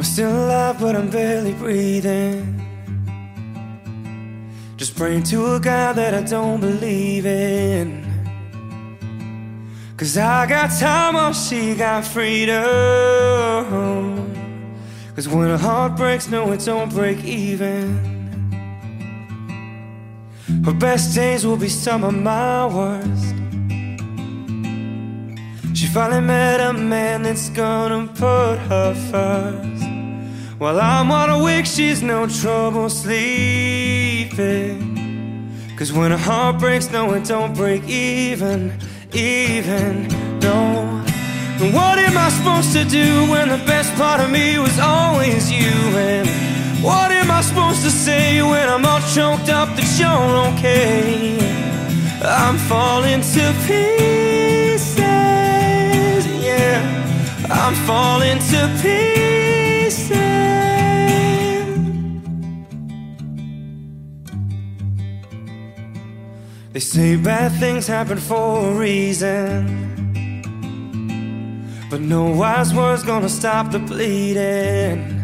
still alive, but I'm barely breathing. Just praying to a God that I don't believe in. Cause I got time while she got freedom. Cause when a heart breaks, no, it don't break even. Her best days will be some of my worst. She finally met a man that's gonna put her first. While I'm wide awake, she's no trouble sleeping. Cause when a heart breaks, no, it don't break even, even, no. And what am I supposed to do when the best part of me was always you? And what am I supposed to say when I'm all choked up that you're okay? I'm falling to pieces, I'm falling to pieces. They say bad things happen for a reason. But no wise words gonna stop the bleeding.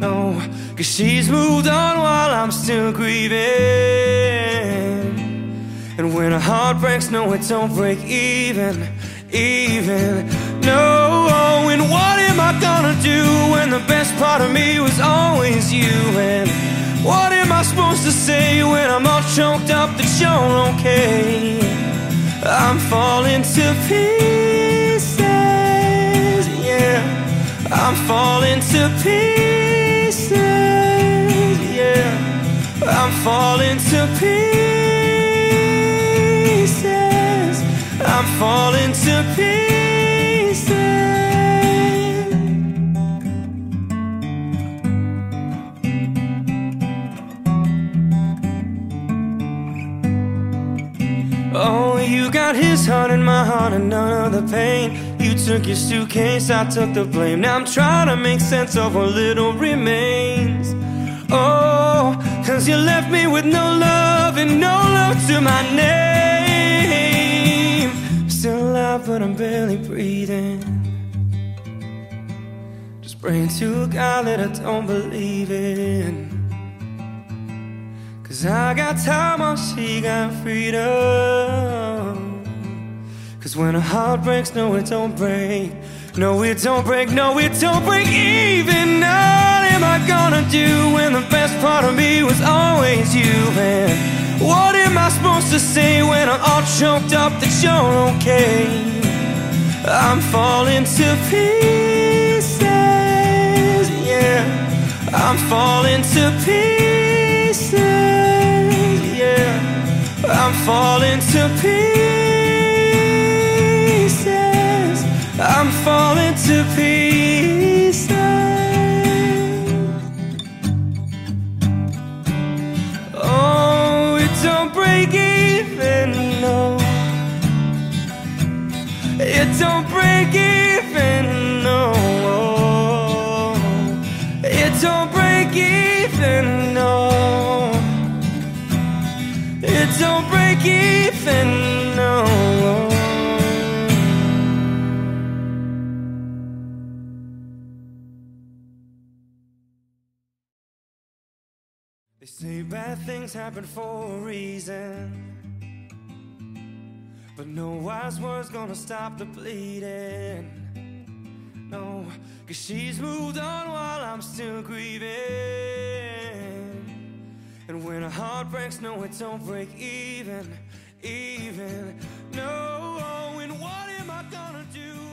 No, cause she's moved on while I'm still grieving. And when a heart breaks, no, it don't break even, even. The best part of me was always you? And what am I supposed to say when I'm all choked up that you're okay? I'm falling to pieces, yeah. I'm falling to pieces, yeah. I'm falling to pieces. You got his heart and my heart and none of the pain. You took your suitcase, I took the blame. Now I'm trying to make sense of what little remains. Oh, cause you left me with no love and no love to my name. I'm Still alive, but I'm barely breathing. Just praying to God that I don't believe in. Cause I got time while she got freedom. Cause when a heart breaks, no, it don't break. No, it don't break, no, it don't break even. What am I gonna do when the best part of me was always you? And what am I supposed to say when I'm all choked up that you're okay? I'm falling to pieces, yeah. I'm falling to pieces, yeah. I'm falling to pieces. I'm falling to pieces. Oh, it don't break even, no. It don't break even, no. It don't break even, no. It don't break even, They say bad things happen for a reason. But no wise words gonna stop the bleeding. No, cause she's moved on while I'm still grieving. And when a heart breaks, no, it don't break even, even. No, oh, and what am I gonna do